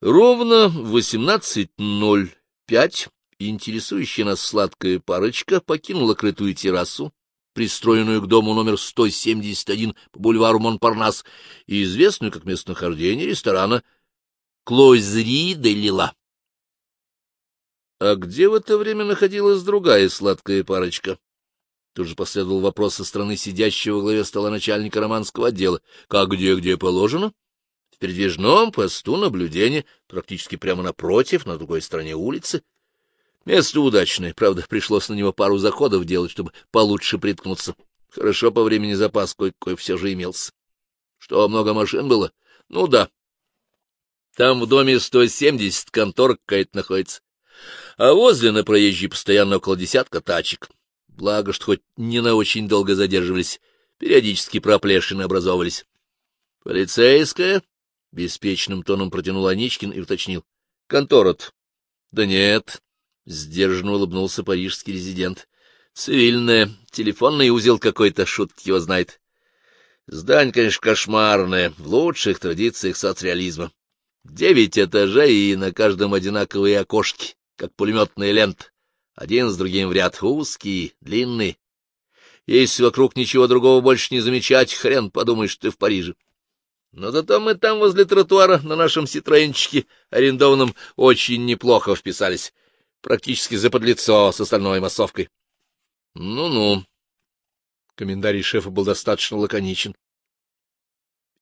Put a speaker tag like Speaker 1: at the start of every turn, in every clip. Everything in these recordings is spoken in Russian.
Speaker 1: Ровно в 18.05 интересующая нас сладкая парочка покинула крытую террасу, пристроенную к дому номер 171 по бульвару Монпарнас, и известную как местонахождение ресторана Клозри де Лила. А где в это время находилась другая сладкая парочка? Тут же последовал вопрос со стороны сидящего во главе стола начальника романского отдела. Как где-где положено? В передвижном посту наблюдения, практически прямо напротив, на другой стороне улицы. Место удачное, правда, пришлось на него пару заходов делать, чтобы получше приткнуться. Хорошо по времени запас кое-какой все же имелся. Что, много машин было? Ну да. Там в доме 170 контор какая-то находится. А возле на проезжей постоянно около десятка тачек. Благо, что хоть не на очень долго задерживались, периодически проплешины образовывались. — Полицейская? — беспечным тоном протянул Аничкин и уточнил. — Конторот. — Да нет, — сдержанно улыбнулся парижский резидент. — Цивильная, телефонный узел какой-то, шутки его знает. Здание, конечно, кошмарное, в лучших традициях соцреализма. Девять этажей и на каждом одинаковые окошки, как пулеметная лента один с другим в ряд, узкий, длинный. Если вокруг ничего другого больше не замечать, хрен подумаешь, ты в Париже. Но зато мы там возле тротуара на нашем ситроенчике, арендованном, очень неплохо вписались. Практически за подлицо с остальной массовкой. Ну-ну. Комментарий шефа был достаточно лаконичен.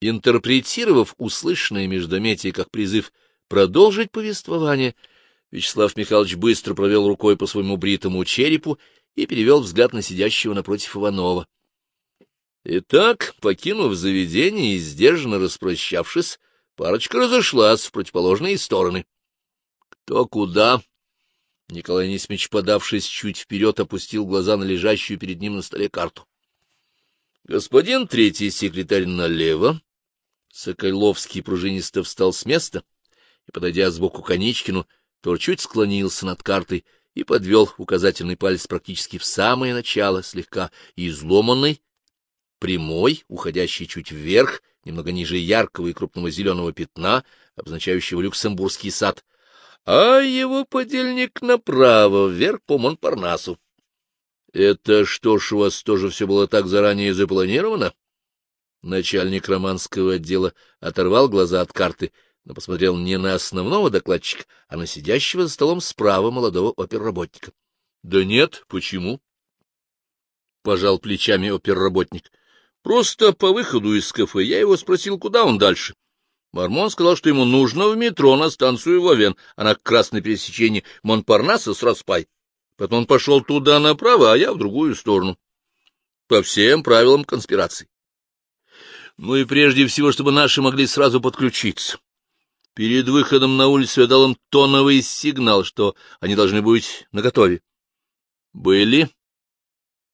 Speaker 1: Интерпретировав услышанное междометие как призыв продолжить повествование, — Вячеслав Михайлович быстро провел рукой по своему бритому черепу и перевел взгляд на сидящего напротив Иванова. Итак, покинув заведение и сдержанно распрощавшись, парочка разошлась в противоположные стороны. Кто куда? Николай Несмич, подавшись чуть вперед, опустил глаза на лежащую перед ним на столе карту. Господин третий секретарь налево. Соколовский пружинисто встал с места и, подойдя сбоку к Коничкину, Тор чуть склонился над картой и подвел указательный палец практически в самое начало, слегка изломанный, прямой, уходящий чуть вверх, немного ниже яркого и крупного зеленого пятна, обозначающего Люксембургский сад, а его подельник направо, вверх по Монпарнасу. — Это что ж, у вас тоже все было так заранее запланировано? Начальник романского отдела оторвал глаза от карты но посмотрел не на основного докладчика, а на сидящего за столом справа молодого оперработника. — Да нет, почему? — пожал плечами оперработник. — Просто по выходу из кафе я его спросил, куда он дальше. Мормон сказал, что ему нужно в метро на станцию Вовен, а на красной пересечении Монпарнаса с Распай. Потом он пошел туда направо, а я в другую сторону. По всем правилам конспирации. Ну и прежде всего, чтобы наши могли сразу подключиться. Перед выходом на улицу я дал им тоновый сигнал, что они должны быть наготове. — Были?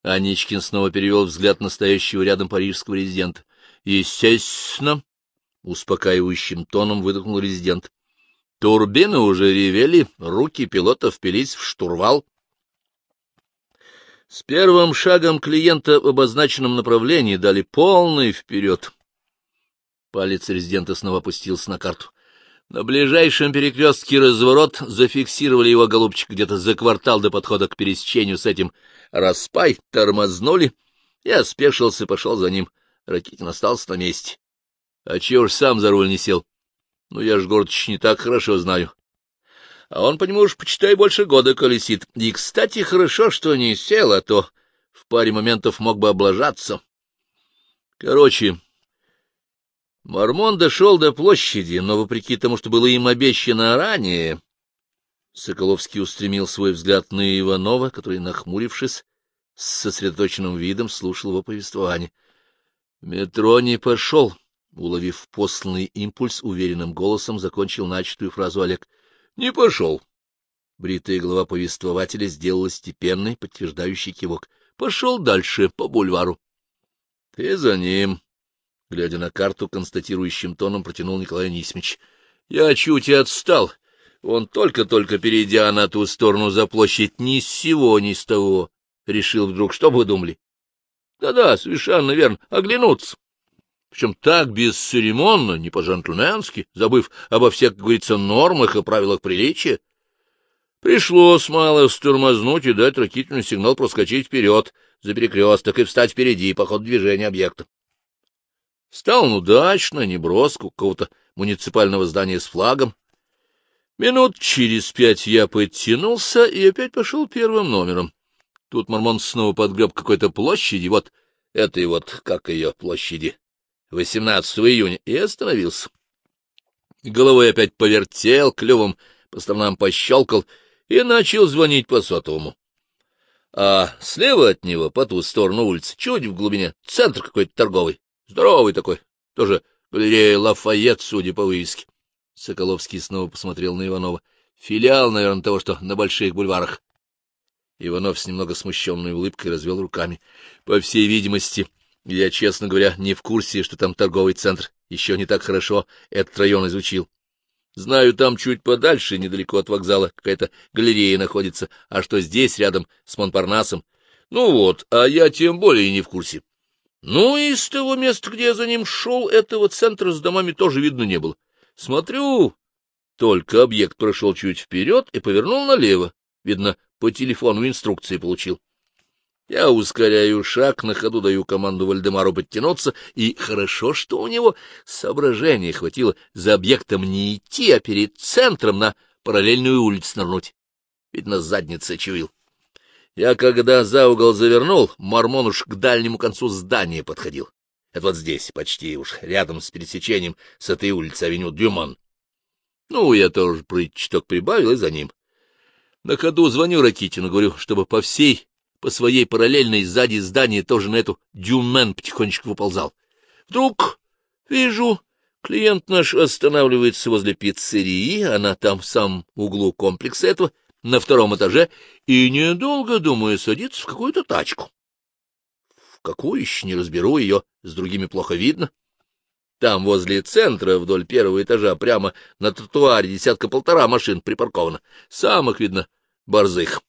Speaker 1: Аничкин снова перевел взгляд настоящего рядом парижского резидента. — Естественно, — успокаивающим тоном выдохнул резидент. Турбины уже ревели, руки пилота впились в штурвал. С первым шагом клиента в обозначенном направлении дали полный вперед. Палец резидента снова опустился на карту. На ближайшем перекрестке разворот зафиксировали его, голубчик, где-то за квартал до подхода к пересечению с этим распай, тормознули. Я спешился, пошел за ним. Ракитин остался на месте. А чего ж сам за руль не сел? Ну, я ж Гордыч не так хорошо знаю. А он, понимаешь, почитай, больше года колесит. И, кстати, хорошо, что не сел, а то в паре моментов мог бы облажаться. Короче, Мормон дошел до площади, но, вопреки тому, что было им обещано ранее, Соколовский устремил свой взгляд на Иванова, который, нахмурившись, с сосредоточенным видом слушал его повествование. «Метро не пошел», — уловив посланный импульс, уверенным голосом закончил начатую фразу Олег. «Не пошел». Бритая голова повествователя сделала степенный, подтверждающий кивок. «Пошел дальше, по бульвару». «Ты за ним», Глядя на карту, констатирующим тоном протянул Николай Нисмич. — Я чуть и отстал. Он только-только, перейдя на ту сторону за площадь, ни с сего, ни с того, решил вдруг, что вы думали. Да — Да-да, совершенно верно, оглянуться. причем так бесцеремонно, не по-джентльменски, забыв обо всех, как говорится, нормах и правилах приличия. Пришлось мало стормознуть и дать ракетный сигнал проскочить вперед за перекресток и встать впереди по ходу движения объекта. Стал он удачно, неброско, у какого-то муниципального здания с флагом. Минут через пять я подтянулся и опять пошел первым номером. Тут Мормон снова подгреб какой-то площади, вот этой вот, как ее, площади, 18 июня, и остановился. Головой опять повертел, клювом по сторонам пощелкал и начал звонить по сотовому. А слева от него, по ту сторону улицы, чуть в глубине, центр какой-то торговый, здоровый такой, тоже галерея Лафайет, судя по вывеске. Соколовский снова посмотрел на Иванова. Филиал, наверное, того, что на больших бульварах. Иванов с немного смущенной улыбкой развел руками. По всей видимости, я, честно говоря, не в курсе, что там торговый центр. Еще не так хорошо этот район изучил. Знаю, там чуть подальше, недалеко от вокзала, какая-то галерея находится, а что здесь, рядом с Монпарнасом. Ну вот, а я тем более не в курсе. Ну и с того места, где я за ним шел, этого центра с домами тоже видно не было. Смотрю, только объект прошел чуть вперед и повернул налево. Видно, по телефону инструкции получил. Я ускоряю шаг, на ходу даю команду Вальдемару подтянуться, и хорошо, что у него соображения хватило за объектом не идти, а перед центром на параллельную улицу нырнуть. Ведь на заднице чуял. Я когда за угол завернул, Мормон уж к дальнему концу здания подходил. Это вот здесь, почти уж рядом с пересечением с этой улицы авеню Дюман. Ну, я тоже прыть чуток прибавил и за ним. На ходу звоню Ракитину, говорю, чтобы по всей по своей параллельной сзади здания тоже на эту дюмен потихонечку выползал. Вдруг вижу, клиент наш останавливается возле пиццерии, она там в самом углу комплекса этого, на втором этаже, и, недолго думая, садится в какую-то тачку. Какую еще не разберу, ее с другими плохо видно. Там, возле центра, вдоль первого этажа, прямо на тротуаре десятка-полтора машин припарковано. Самых, видно, борзых.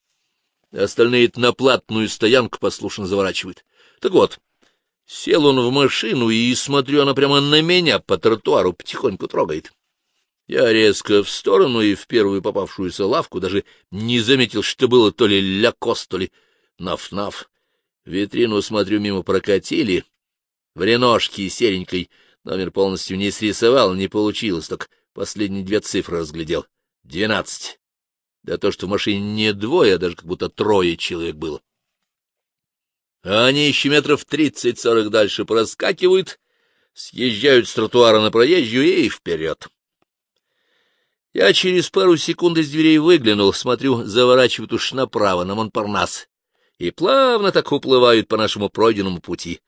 Speaker 1: Остальные на платную стоянку послушно заворачивают. Так вот, сел он в машину, и, смотрю, она прямо на меня по тротуару потихоньку трогает. Я резко в сторону и в первую попавшуюся лавку даже не заметил, что было то ли лякос, то ли наф-наф. Витрину, смотрю, мимо прокатили. В реношке серенькой номер полностью не срисовал, не получилось, только последние две цифры разглядел. Двенадцать. Да то, что в машине не двое, а даже как будто трое человек было. А они еще метров тридцать-сорок дальше проскакивают, съезжают с тротуара на проезжую и вперед. Я через пару секунд из дверей выглянул, смотрю, заворачивают уж направо, на Монпарнас, и плавно так уплывают по нашему пройденному пути.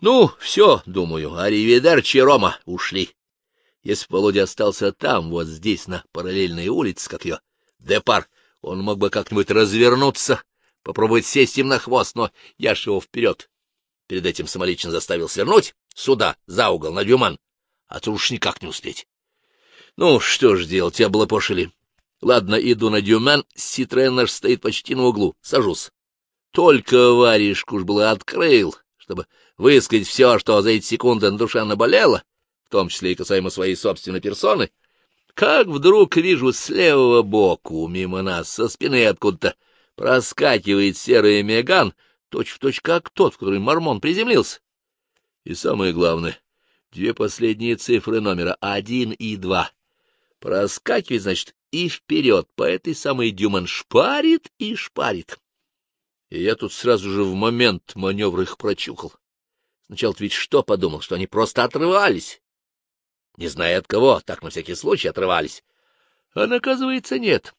Speaker 1: Ну, все, думаю, аривидерчи, Рома, ушли. Если Володя остался там, вот здесь, на параллельной улице, как ее, Депар, он мог бы как-нибудь развернуться, попробовать сесть им на хвост, но я ж его вперед. Перед этим самолично заставил свернуть сюда, за угол, на дюман, а то уж никак не успеть. Ну, что ж делать, облапошили. Ладно, иду на дюман, Ситроен наш стоит почти на углу, сажусь. Только варежку ж было открыл, чтобы высказать все, что за эти секунды на душе наболело, в том числе и касаемо своей собственной персоны, как вдруг вижу с левого боку, мимо нас, со спины откуда-то, проскакивает серый меган, точь-в-точь точь как тот, в который Мормон приземлился. И самое главное, две последние цифры номера — один и два. Проскакивает, значит, и вперед по этой самой Дюман шпарит и шпарит. И я тут сразу же в момент маневра их прочухал. Сначала ведь что подумал, что они просто отрывались, не зная от кого, так на всякий случай отрывались. А оказывается, нет.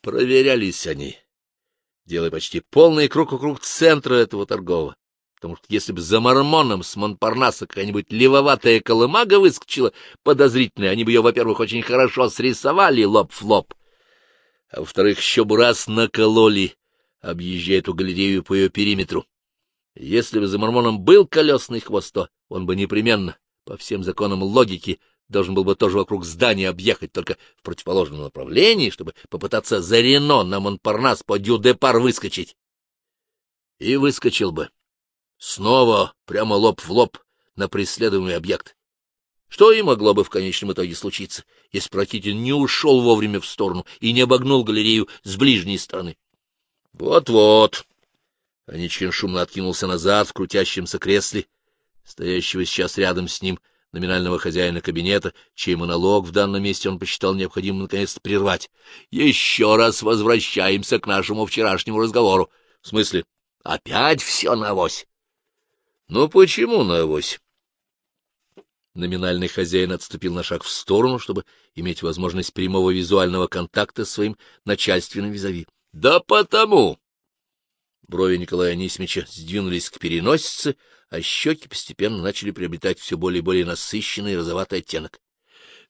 Speaker 1: Проверялись они, делая почти полный круг вокруг центра этого торгового. Потому что если бы за Мормоном с Монпарнаса какая-нибудь левоватая колымага выскочила подозрительная, они бы ее, во-первых, очень хорошо срисовали лоб в лоб, а во-вторых, еще бы раз накололи, объезжая эту галерею по ее периметру. Если бы за Мормоном был колесный хвост, то он бы непременно, по всем законам логики, должен был бы тоже вокруг здания объехать, только в противоположном направлении, чтобы попытаться за Рено на Монпарнас по Дю-Депар выскочить. И выскочил бы. Снова прямо лоб в лоб на преследуемый объект. Что и могло бы в конечном итоге случиться, если Прокитин не ушел вовремя в сторону и не обогнул галерею с ближней стороны? Вот-вот. Аничкин шумно откинулся назад в крутящемся кресле, стоящего сейчас рядом с ним номинального хозяина кабинета, чей монолог в данном месте он посчитал необходимым наконец-то прервать. — Еще раз возвращаемся к нашему вчерашнему разговору. — В смысле? — Опять все на авось. — Ну почему на авось? Номинальный хозяин отступил на шаг в сторону, чтобы иметь возможность прямого визуального контакта с своим начальственным визави. — Да потому! Брови Николая Анисимовича сдвинулись к переносице, а щеки постепенно начали приобретать все более и более насыщенный розоватый оттенок.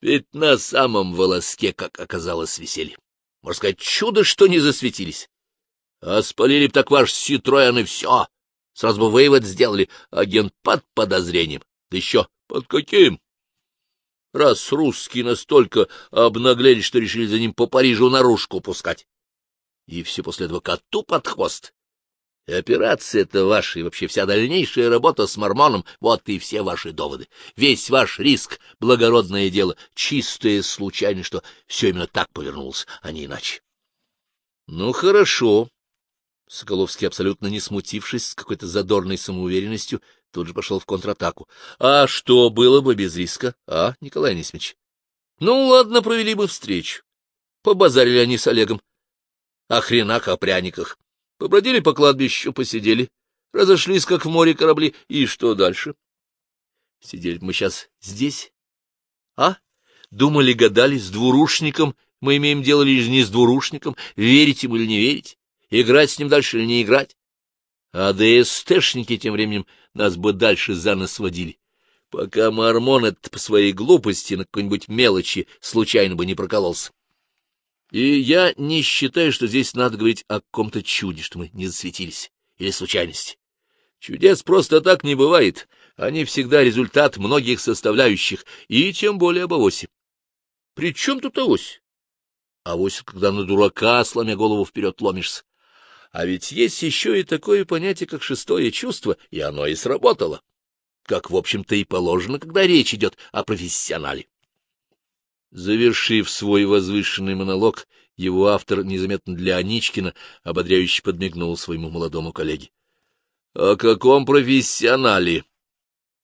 Speaker 1: Ведь на самом волоске, как оказалось, висели. Можно сказать, чудо, что не засветились. А спалили б так ваш Ситроен и все. Сразу бы вывод сделали. Агент под подозрением. Да еще под каким? Раз русские настолько обнаглели, что решили за ним по Парижу наружку пускать. И все после этого коту под хвост. И операция это ваша, и вообще вся дальнейшая работа с Мормоном, вот и все ваши доводы. Весь ваш риск, благородное дело, чистое случайно, что все именно так повернулось, а не иначе. Ну, хорошо. Соколовский, абсолютно не смутившись, с какой-то задорной самоуверенностью, тут же пошел в контратаку. А что было бы без риска, а, Николай Анисимович? Ну, ладно, провели бы встречу. Побазарили они с Олегом. О хренах, о пряниках. Побродили по кладбищу, посидели, разошлись, как в море корабли, и что дальше? Сидели мы сейчас здесь, а? Думали, гадали, с двурушником мы имеем дело лишь не с двурушником, верить ему или не верить, играть с ним дальше или не играть. А ДСТшники тем временем нас бы дальше за нос водили, пока Мормон по своей глупости на какой-нибудь мелочи случайно бы не прокололся. И я не считаю, что здесь надо говорить о каком-то чуде, что мы не засветились, или случайности. Чудес просто так не бывает, они всегда результат многих составляющих, и тем более об авосе. При чем тут авось? Авось, когда на дурака, сломя голову вперед, ломишься. А ведь есть еще и такое понятие, как шестое чувство, и оно и сработало. Как, в общем-то, и положено, когда речь идет о профессионале. Завершив свой возвышенный монолог, его автор, незаметно для Аничкина, ободряюще подмигнул своему молодому коллеге. — О каком профессионале?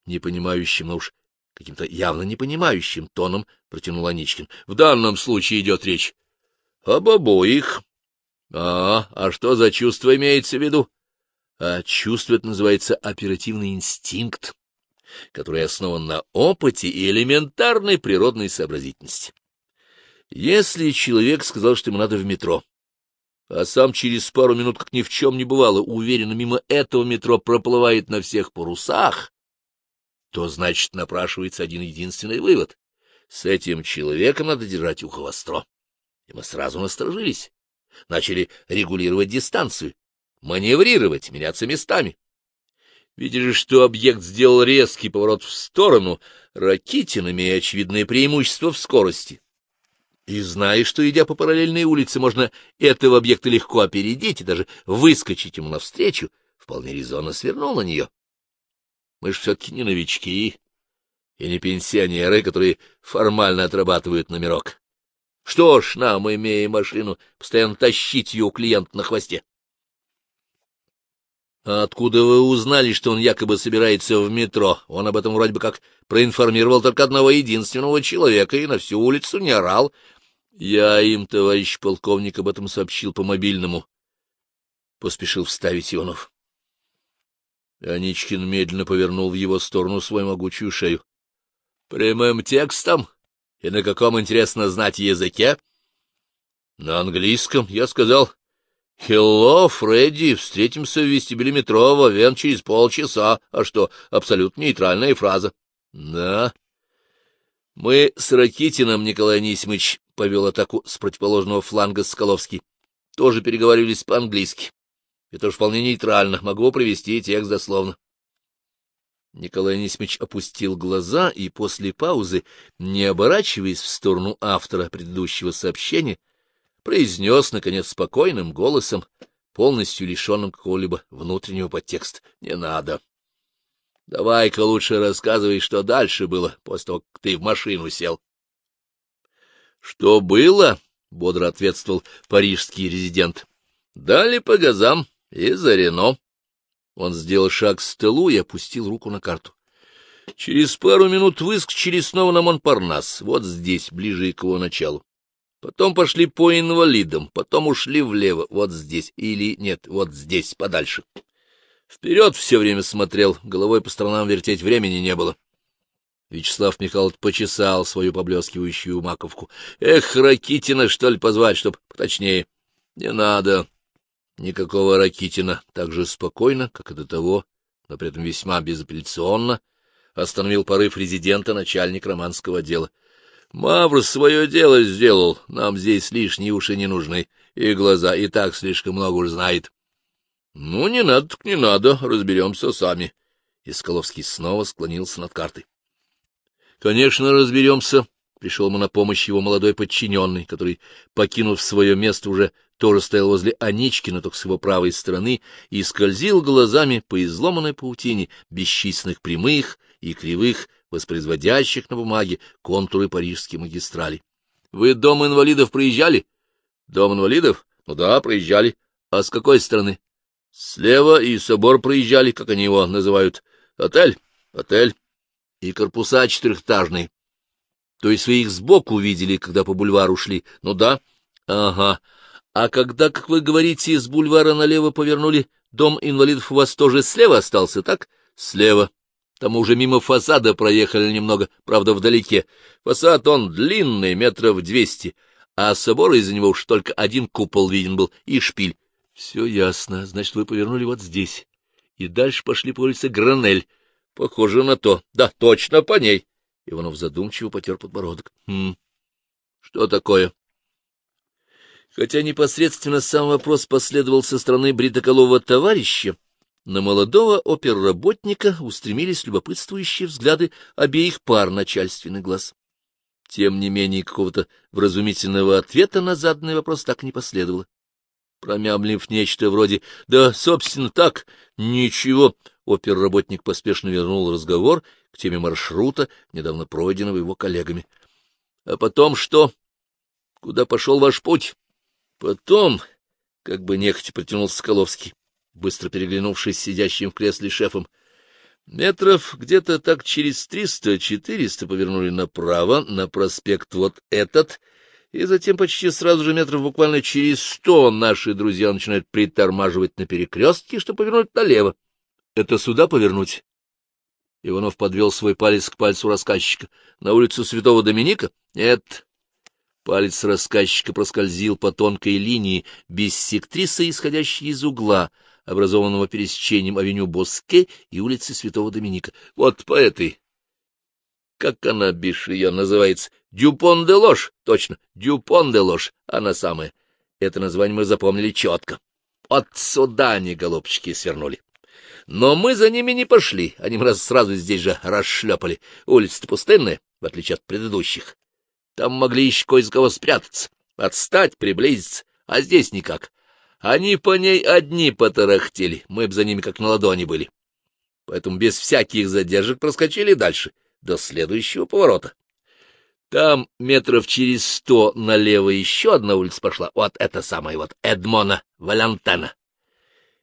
Speaker 1: Непонимающим, но уж каким-то явно непонимающим тоном протянул Аничкин. — В данном случае идет речь. — Об обоих. — А, а что за чувство имеется в виду? — А чувство это называется оперативный инстинкт который основан на опыте и элементарной природной сообразительности. Если человек сказал, что ему надо в метро, а сам через пару минут, как ни в чем не бывало, уверенно мимо этого метро проплывает на всех парусах, то, значит, напрашивается один единственный вывод. С этим человеком надо держать ухо востро. И мы сразу насторожились, начали регулировать дистанцию, маневрировать, меняться местами. Видя же, что объект сделал резкий поворот в сторону, Ракитин, имея очевидное преимущество в скорости, и зная, что, идя по параллельной улице, можно этого объекта легко опередить и даже выскочить ему навстречу, вполне резонно свернул на нее. Мы же все-таки не новички и не пенсионеры, которые формально отрабатывают номерок. Что ж, нам, имея машину, постоянно тащить ее у клиента на хвосте. А откуда вы узнали, что он якобы собирается в метро? Он об этом вроде бы как проинформировал только одного единственного человека и на всю улицу не орал. Я им, товарищ полковник, об этом сообщил по мобильному. Поспешил вставить Ионов. Аничкин медленно повернул в его сторону свою могучую шею. — Прямым текстом? И на каком, интересно знать, языке? — На английском, я сказал. «Хелло, Фредди, встретимся в вестибюле метро Вовен через полчаса. А что, абсолютно нейтральная фраза». «Да». «Мы с Ракитином, Николай Анисимович, — повел атаку с противоположного фланга Скаловский, — тоже переговорились по-английски. Это уж вполне нейтрально, могу привести текст дословно». Николай Анисимович опустил глаза и после паузы, не оборачиваясь в сторону автора предыдущего сообщения, произнес, наконец, спокойным голосом, полностью лишенным какого-либо внутреннего подтекста. — Не надо. Давай-ка лучше рассказывай, что дальше было, после того, как ты в машину сел. — Что было? — бодро ответствовал парижский резидент. — Дали по газам и за Рено. Он сделал шаг к столу и опустил руку на карту. Через пару минут выскочили снова на Монпарнас, вот здесь, ближе к его началу. Потом пошли по инвалидам, потом ушли влево, вот здесь, или нет, вот здесь, подальше. Вперед все время смотрел, головой по сторонам вертеть времени не было. Вячеслав Михайлович почесал свою поблескивающую маковку. Эх, Ракитина, что ли, позвать, чтоб поточнее? Не надо. Никакого Ракитина. Так же спокойно, как и до того, но при этом весьма безапелляционно, остановил порыв резидента начальник романского отдела. Мавр свое дело сделал, нам здесь лишние уши не нужны, и глаза и так слишком много уж знает. Ну, не надо так не надо, разберемся сами. Исколовский снова склонился над картой. — Конечно, разберемся, — пришел ему на помощь его молодой подчиненный, который, покинув свое место, уже тоже стоял возле Аничкина, только с его правой стороны, и скользил глазами по изломанной паутине бесчисленных прямых и кривых, воспроизводящих на бумаге контуры парижских магистралей. — Вы дом инвалидов проезжали? — Дом инвалидов? Ну да, проезжали. А с какой стороны? Слева и собор проезжали, как они его называют. Отель? Отель. И корпуса четырехэтажные. То есть вы их сбоку видели, когда по бульвару шли? Ну да. Ага. А когда, как вы говорите, с бульвара налево повернули, дом инвалидов у вас тоже слева остался, так? Слева. Там уже мимо фасада проехали немного, правда, вдалеке. Фасад он длинный, метров двести, а собора из-за него уж только один купол виден был и шпиль. Все ясно. Значит, вы повернули вот здесь. И дальше пошли по улице Гранель. Похоже на то. Да, точно, по ней. Иванов задумчиво потер подбородок. Хм. Что такое? Хотя непосредственно сам вопрос последовал со стороны бритоколового товарища, на молодого оперработника устремились любопытствующие взгляды обеих пар начальственных глаз. Тем не менее, какого-то вразумительного ответа на заданный вопрос так не последовало промямлив нечто вроде «Да, собственно, так, ничего». Оперработник поспешно вернул разговор к теме маршрута, недавно пройденного его коллегами. — А потом что? Куда пошел ваш путь? — Потом, — как бы нехотя протянул Соколовский, быстро переглянувшись сидящим в кресле шефом, метров где-то так через триста-четыреста повернули направо, на проспект вот этот — и затем почти сразу же метров буквально через сто наши друзья начинают притормаживать на перекрестке, чтобы повернуть налево. — Это сюда повернуть? Иванов подвел свой палец к пальцу рассказчика. — На улицу Святого Доминика? — Нет. Палец рассказчика проскользил по тонкой линии без сектрисы, исходящей из угла, образованного пересечением авеню Боске и улицы Святого Доминика. Вот по этой как она, бишь, ее называется? Дюпон де Ложь. Точно, Дюпон де Ложь. Она самая. Это название мы запомнили четко. От сюда они, голубчики, свернули. Но мы за ними не пошли. Они нас сразу здесь же расшлепали. Улица-то пустынная, в отличие от предыдущих. Там могли еще кое кого спрятаться, отстать, приблизиться, а здесь никак. Они по ней одни потарахтели, мы б за ними как на ладони были. Поэтому без всяких задержек проскочили дальше — до следующего поворота. Там метров через сто налево еще одна улица пошла, вот это самая вот Эдмона Валентена.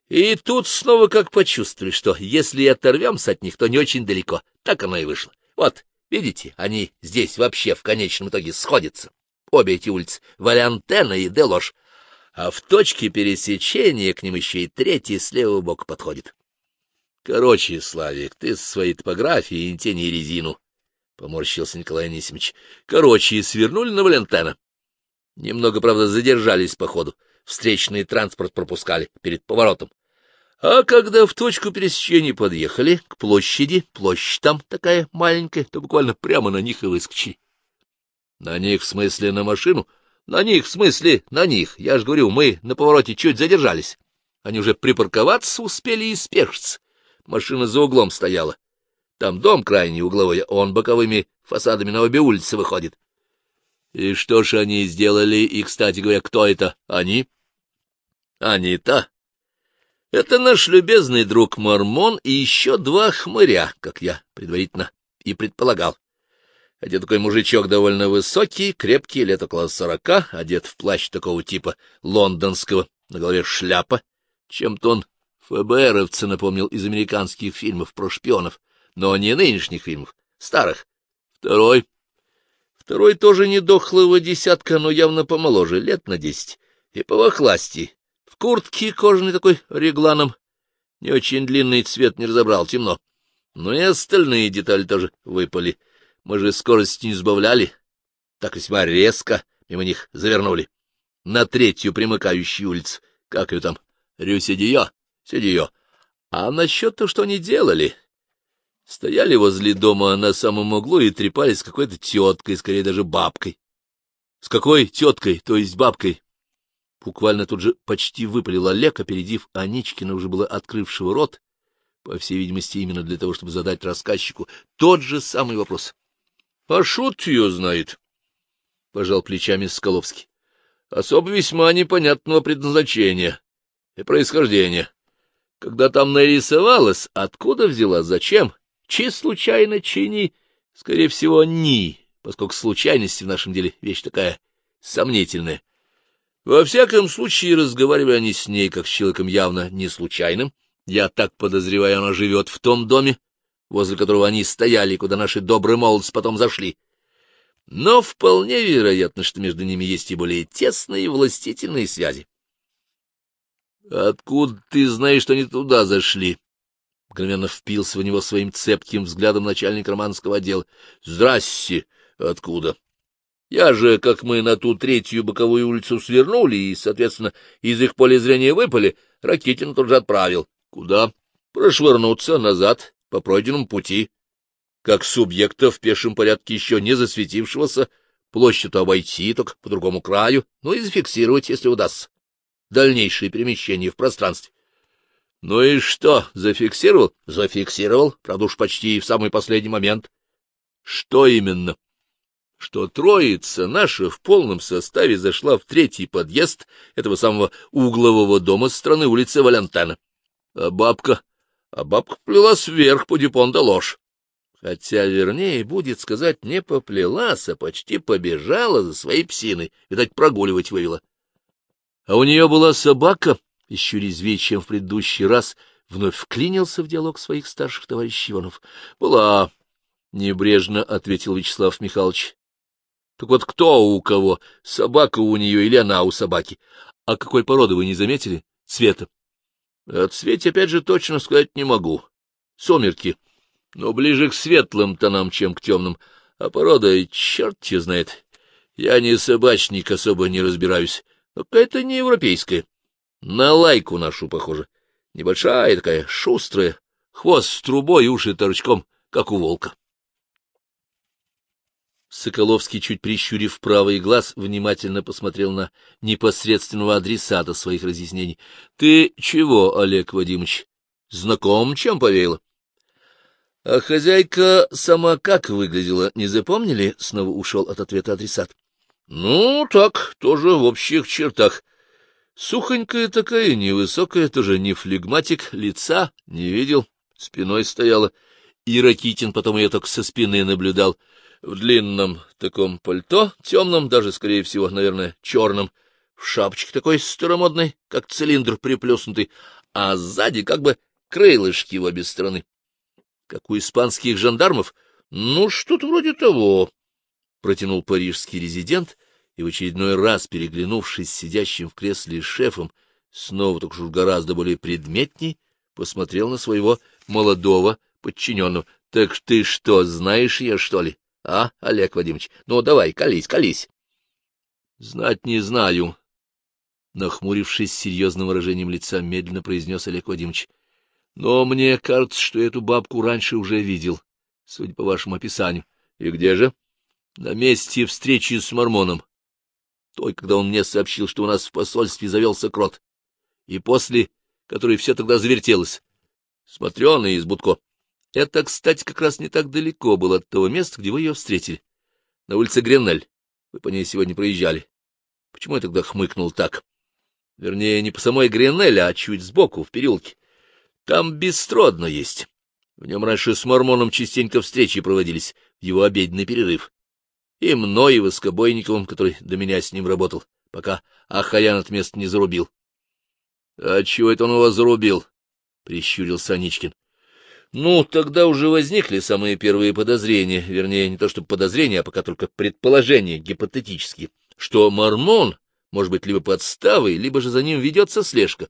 Speaker 1: И тут снова как почувствовали, что если оторвемся от них, то не очень далеко. Так оно и вышло. Вот, видите, они здесь вообще в конечном итоге сходятся. Обе эти улицы — Валентена и Делош. А в точке пересечения к ним еще и третий с левого бока подходит. Короче, Славик, ты со своей топографией не тяни резину, — поморщился Николай Анисимович. Короче, свернули на Валентена. Немного, правда, задержались по ходу. Встречный транспорт пропускали перед поворотом. А когда в точку пересечения подъехали, к площади, площадь там такая маленькая, то буквально прямо на них и выскочили. — На них, в смысле, на машину? — На них, в смысле, на них. Я же говорю, мы на повороте чуть задержались. Они уже припарковаться успели и спешиться. Машина за углом стояла. Там дом крайний угловой, он боковыми фасадами на обе улицы выходит. И что ж они сделали, и, кстати говоря, кто это? Они? Они-то. Это наш любезный друг Мормон и еще два хмыря, как я предварительно и предполагал. Один такой мужичок довольно высокий, крепкий, лет около сорока, одет в плащ такого типа лондонского, на голове шляпа. Чем-то он ФБРовца напомнил из американских фильмов про шпионов, но не нынешних фильмов, старых. Второй. Второй тоже не дохлого десятка, но явно помоложе, лет на десять, и повохласти. В куртке кожаной такой регланом. Не очень длинный цвет не разобрал, темно. Но и остальные детали тоже выпали. Мы же скорость не сбавляли. Так весьма резко мимо них завернули. На третью примыкающую улицу. Как ее там? Рю-Сидио? Сидио. А насчет того, что они делали? Стояли возле дома на самом углу и трепались с какой-то теткой, скорее даже бабкой. С какой теткой, то есть бабкой? Буквально тут же почти выпалил Олег, опередив Аничкина, уже было открывшего рот, по всей видимости, именно для того, чтобы задать рассказчику тот же самый вопрос. — А шут ее знает, — пожал плечами Скаловский. — Особо весьма непонятного предназначения и происхождения. Когда там нарисовалась, откуда взяла, зачем, чи случайно, чи ни, скорее всего, ни, поскольку случайности в нашем деле вещь такая сомнительная. Во всяком случае, разговаривали они с ней, как с человеком явно не случайным, я так подозреваю, она живет в том доме, возле которого они стояли, куда наши добрые молодцы потом зашли. Но вполне вероятно, что между ними есть и более тесные властительные связи. — Откуда ты знаешь, что они туда зашли? — мгновенно впился в него своим цепким взглядом начальник романского отдела. — Здрасте! Откуда? Я же, как мы на ту третью боковую улицу свернули и, соответственно, из их поля зрения выпали, Ракитин тут же отправил. Куда? Прошвырнуться назад по пройденному пути. Как субъекта в пешем порядке еще не засветившегося, площадь обойти, только по другому краю, ну и зафиксировать, если удастся. Дальнейшее перемещение в пространстве. Ну и что, зафиксировал? Зафиксировал, правда уж почти в самый последний момент. Что именно? Что троица наша в полном составе зашла в третий подъезд этого самого углового дома с стороны улицы Валентана. А бабка? А бабка плелась вверх по дюпон ложь. Хотя, вернее, будет сказать, не поплелась, а почти побежала за своей псиной, видать, прогуливать вывела. А у нее была собака, еще резвее, чем в предыдущий раз, вновь вклинился в диалог своих старших товарищей Иванов. — Была, — небрежно ответил Вячеслав Михайлович. — Так вот кто у кого? Собака у нее или она у собаки? А какой породы вы не заметили? Цвета? О цвете, опять же, точно сказать не могу. Сумерки. Но ближе к светлым тонам, чем к темным. А порода, черт те знает. Я не собачник, особо не разбираюсь. Но какая-то не европейская. На лайку нашу похоже. Небольшая такая, шустрая. Хвост с трубой, уши торчком, как у волка. Соколовский, чуть прищурив правый глаз, внимательно посмотрел на непосредственного адресата своих разъяснений. — Ты чего, Олег Вадимович, знаком чем повеяло? — А хозяйка сама как выглядела, не запомнили? — снова ушел от ответа адресат. — Ну, так, тоже в общих чертах. Сухонькая такая, невысокая, тоже не флегматик, лица не видел, спиной стояла. И Ракитин потом ее только со спины наблюдал — в длинном таком пальто, темном, даже, скорее всего, наверное, черном, в шапочке такой старомодной, как цилиндр приплюснутый, а сзади как бы крылышки в обе стороны. Как у испанских жандармов? Ну, что-то вроде того, — протянул парижский резидент, и в очередной раз, переглянувшись с сидящим в кресле шефом, снова только уж гораздо более предметней, посмотрел на своего молодого подчиненного. — Так ты что, знаешь я, что ли? А, Олег Вадимович, ну давай, колись, колись. Знать не знаю. Нахмурившись с серьезным выражением лица, медленно произнес Олег Вадимович. Но мне кажется, что эту бабку раньше уже видел, судя по вашему описанию. И где же? На месте встречи с Мормоном. Той, когда он мне сообщил, что у нас в посольстве завелся крот. И после, которой все тогда завертелось. Смотреный из Будко. Это, кстати, как раз не так далеко было от того места, где вы ее встретили. На улице Гренель. Вы по ней сегодня проезжали. Почему я тогда хмыкнул так? Вернее, не по самой Гринелле, а чуть сбоку, в переулке. Там бистро одно есть. В нем раньше с Мормоном частенько встречи проводились, в его обеденный перерыв. И мной, и Воскобойниковым, который до меня с ним работал, пока Ахаян от места не зарубил. — А чего это он его зарубил? — прищурился Аничкин. — Ну, тогда уже возникли самые первые подозрения, вернее, не то чтобы подозрения, а пока только предположения гипотетические, что Мормон может быть либо подставой, либо же за ним ведется слежка.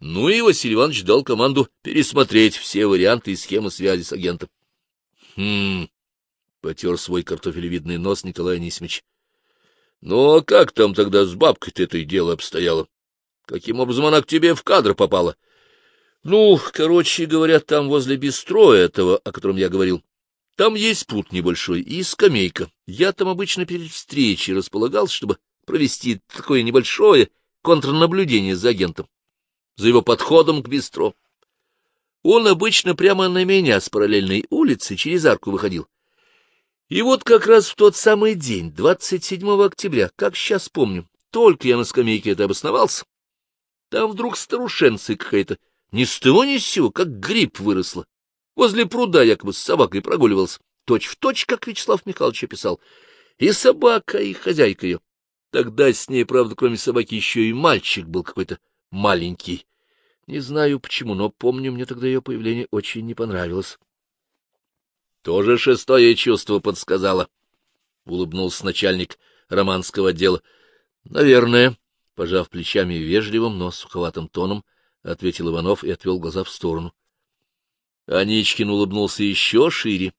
Speaker 1: Ну и Василий Иванович дал команду пересмотреть все варианты и схемы связи с агентом. — Хм, — потер свой картофелевидный нос Николай Анисимович. — Ну, а как там тогда с бабкой-то это дело обстояло? Каким образом она к тебе в кадр попала? — Ну, короче говоря, там возле бистро этого, о котором я говорил, там есть пруд небольшой и скамейка. Я там обычно перед встречей располагался, чтобы провести такое небольшое контрнаблюдение за агентом, за его подходом к бистро. Он обычно прямо на меня с параллельной улицы через арку выходил. И вот как раз в тот самый день, 27 октября, как сейчас помню, только я на скамейке это обосновался, там вдруг старушенция какая-то, ни с того ни с сего, как гриб выросла. Возле пруда якобы с собакой прогуливался, точь в точь, как Вячеслав Михайлович описал. И собака, и хозяйка ее. Тогда с ней, правда, кроме собаки, еще и мальчик был какой-то маленький. Не знаю почему, но помню, мне тогда ее появление очень не понравилось. — Тоже шестое чувство подсказало, — улыбнулся начальник романского отдела. — Наверное, Пожав плечами вежливым, но суховатым тоном, ответил Иванов и отвел глаза в сторону. Аничкин улыбнулся еще шире,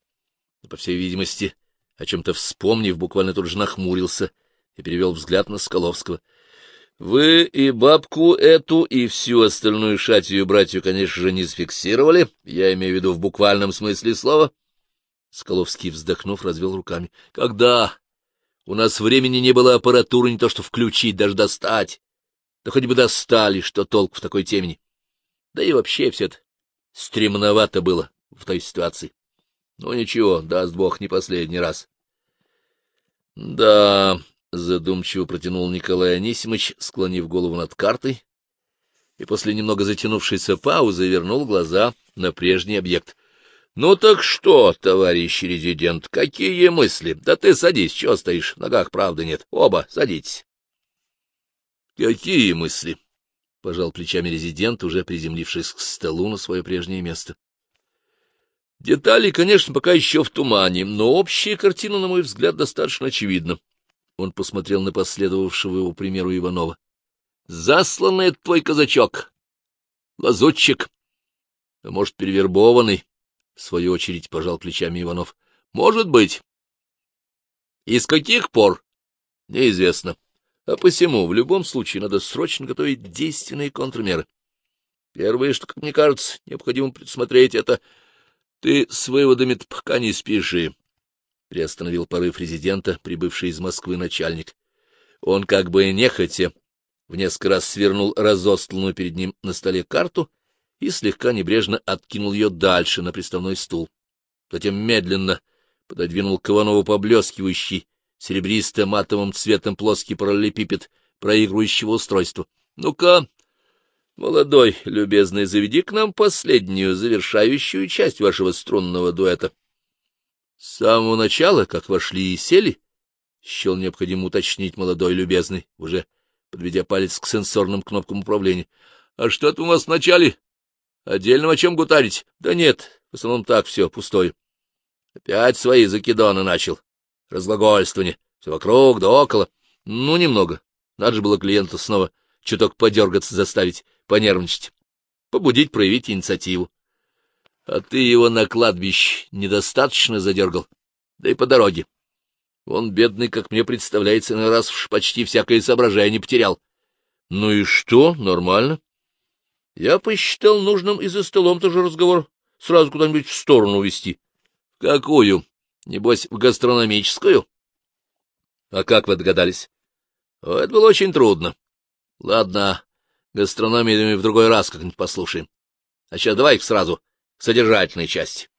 Speaker 1: по всей видимости, о чем-то вспомнив, буквально тут же нахмурился и перевел взгляд на Скаловского. — Вы и бабку эту, и всю остальную шатью братью, конечно же, не сфиксировали, я имею в виду в буквальном смысле слова. Скаловский, вздохнув, развел руками. — Когда? У нас времени не было аппаратуры не то что включить, даже достать. Да хоть бы достали, что толк в такой темени. Да и вообще все это стремновато было в той ситуации. Ну ничего, даст бог, не последний раз. — Да, — задумчиво протянул Николай Анисимович, склонив голову над картой, и после немного затянувшейся паузы вернул глаза на прежний объект. Ну так что, товарищ резидент, какие мысли? Да ты садись, чего стоишь, в ногах правды нет. Оба, садитесь. Какие мысли? — пожал плечами резидент, уже приземлившись к столу на свое прежнее место. Детали, конечно, пока еще в тумане, но общая картина, на мой взгляд, достаточно очевидна. Он посмотрел на последовавшего его примеру Иванова. — Засланный твой казачок. Лазутчик. А может, перевербованный. В свою очередь пожал плечами Иванов. — Может быть. — Из каких пор? — Неизвестно. А посему в любом случае надо срочно готовить действенные контрмеры. Первое, что, как мне кажется, необходимо предусмотреть, это... Ты с выводами пока не спеши, — приостановил порыв резидента, прибывший из Москвы начальник. Он как бы нехотя в несколько раз свернул разостланную перед ним на столе карту и слегка небрежно откинул ее дальше на приставной стул. Затем медленно пододвинул к Иванову поблескивающий серебристо-матовым цветом плоский параллелепипед проигрывающего устройства. — Ну-ка, молодой, любезный, заведи к нам последнюю, завершающую часть вашего струнного дуэта. С самого начала, как вошли и сели, счел необходимо уточнить молодой, любезный, уже подведя палец к сенсорным кнопкам управления. — А что-то у вас в начале Отдельно о чем гутарить? Да нет, в основном так все, пустое. Опять свои закидоны начал. Разглагольствование. Все вокруг да около. Ну, немного. Надо же было клиента снова чуток подергаться заставить, понервничать. Побудить проявить инициативу. А ты его на кладбище недостаточно задергал. Да и по дороге. Он, бедный, как мне представляется, на раз уж почти всякое соображение потерял. Ну и что? Нормально. Я посчитал нужным и за столом тоже разговор сразу куда-нибудь в сторону увести. — Какую? Небось, в гастрономическую? — А как вы догадались? — Это было очень трудно. — Ладно, гастрономию в другой раз как-нибудь послушаем. А сейчас давай сразу к содержательной части.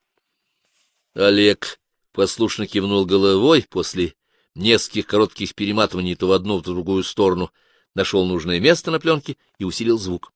Speaker 1: Олег послушно кивнул головой после нескольких коротких перематываний то в одну, то в другую сторону, нашел нужное место на пленке и усилил звук.